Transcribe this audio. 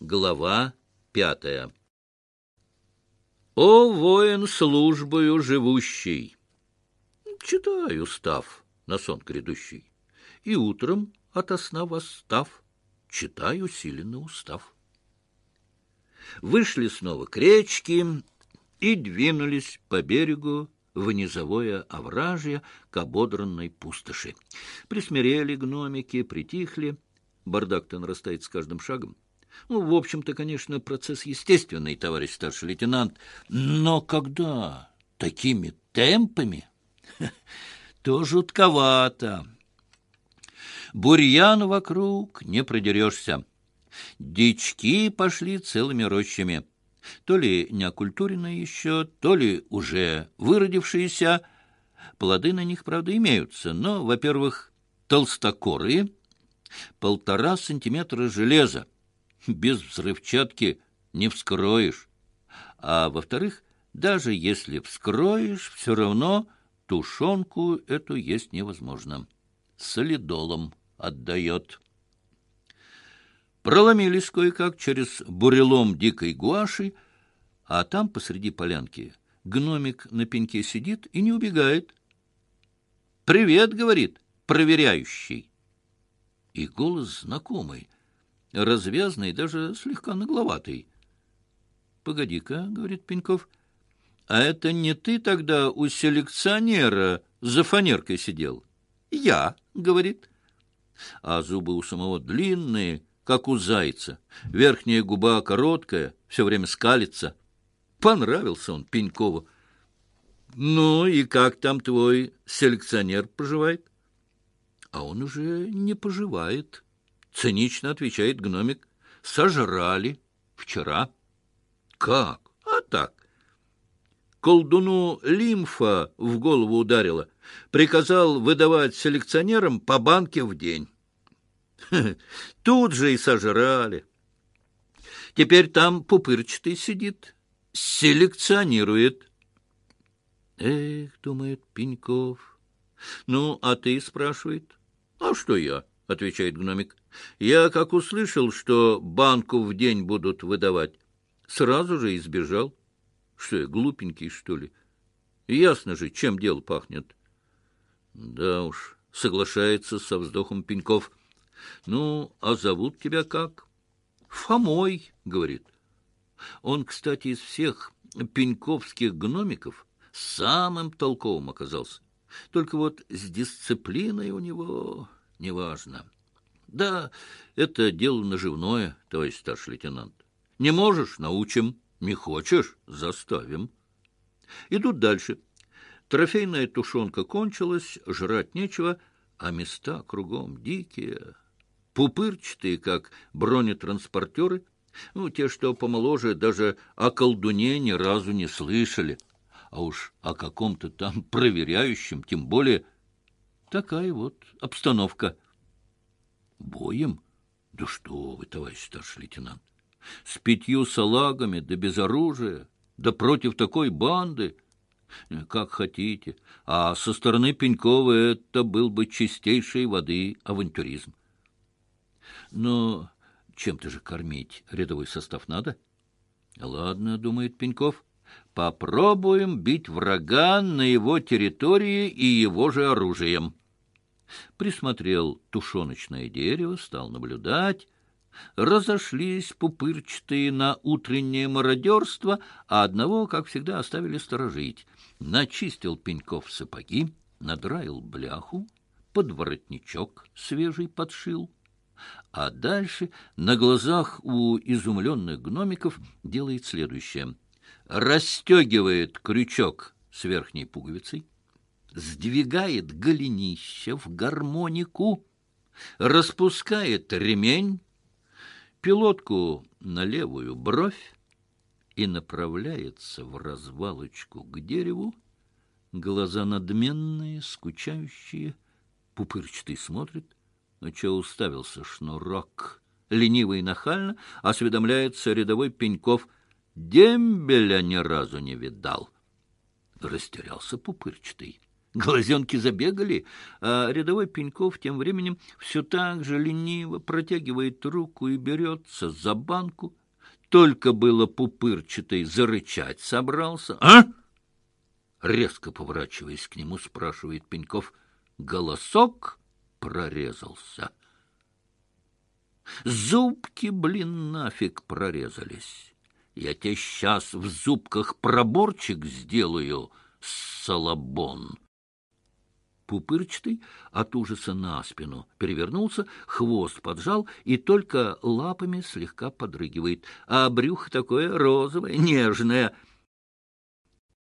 Глава пятая О, воин службою живущий! Читаю став на сон грядущий, И утром ото сна восстав, Читаю силенно устав. Вышли снова к речке и двинулись по берегу в низовое овражье к ободранной пустоши. Присмирели гномики, притихли. Бардак-то нарастает с каждым шагом. Ну, в общем-то, конечно, процесс естественный, товарищ старший лейтенант. Но когда такими темпами, то жутковато. Бурьян вокруг не продерешься. Дички пошли целыми рощами. То ли неокультуренные еще, то ли уже выродившиеся. Плоды на них, правда, имеются, но, во-первых, толстокорые, полтора сантиметра железа, без взрывчатки не вскроешь. А во-вторых, даже если вскроешь, все равно тушенку эту есть невозможно. Солидолом отдает. Проломились кое-как через бурелом дикой гуаши, а там посреди полянки гномик на пеньке сидит и не убегает. «Привет!» — говорит, проверяющий. И голос знакомый, развязный, даже слегка нагловатый. «Погоди-ка», — говорит Пеньков, — «а это не ты тогда у селекционера за фанеркой сидел?» «Я», — говорит. А зубы у самого длинные, как у зайца. Верхняя губа короткая, все время скалится. Понравился он Пенькову. «Ну и как там твой селекционер поживает?» «А он уже не поживает». Цинично отвечает гномик. Сожрали вчера. Как? А так. Колдуну лимфа в голову ударила. Приказал выдавать селекционерам по банке в день. Тут же и сожрали. Теперь там пупырчатый сидит, селекционирует. Эх, думает Пеньков. Ну, а ты, спрашивает. А что я? — отвечает гномик. Я, как услышал, что банку в день будут выдавать, сразу же избежал. Что я, глупенький, что ли? Ясно же, чем дело пахнет. Да уж, соглашается со вздохом Пеньков. Ну, а зовут тебя как? Фомой, говорит. Он, кстати, из всех пеньковских гномиков самым толковым оказался. Только вот с дисциплиной у него неважно. Да, это дело наживное, товарищ старший лейтенант. Не можешь — научим, не хочешь — заставим. Идут дальше. Трофейная тушенка кончилась, жрать нечего, а места кругом дикие, пупырчатые, как бронетранспортеры. Ну, те, что помоложе, даже о колдуне ни разу не слышали. А уж о каком-то там проверяющем, тем более такая вот обстановка. Боем? Да что вы, товарищ старший лейтенант! С пятью салагами, да без оружия, да против такой банды! Как хотите. А со стороны Пенькова это был бы чистейшей воды авантюризм. Но чем-то же кормить рядовой состав надо? Ладно, думает Пеньков, попробуем бить врага на его территории и его же оружием присмотрел тушеночное дерево, стал наблюдать. Разошлись пупырчатые на утреннее мародерство, а одного, как всегда, оставили сторожить. Начистил Пеньков сапоги, надраил бляху, под воротничок свежий подшил. А дальше на глазах у изумленных гномиков делает следующее. Расстегивает крючок с верхней пуговицей, сдвигает голенище в гармонику, распускает ремень, пилотку на левую бровь и направляется в развалочку к дереву. Глаза надменные, скучающие, пупырчатый смотрит. Ну, что уставился шнурок? Лениво и нахально осведомляется рядовой Пеньков. Дембеля ни разу не видал. Растерялся пупырчатый Глазенки забегали, а рядовой Пеньков тем временем все так же лениво протягивает руку и берется за банку. Только было пупырчатый зарычать собрался. «А?» Резко поворачиваясь к нему, спрашивает Пеньков. Голосок прорезался. Зубки, блин, нафиг прорезались. Я тебе сейчас в зубках проборчик сделаю, салабон. Пупырчатый от ужаса на спину. Перевернулся, хвост поджал и только лапами слегка подрыгивает, а брюхо такое розовое, нежное —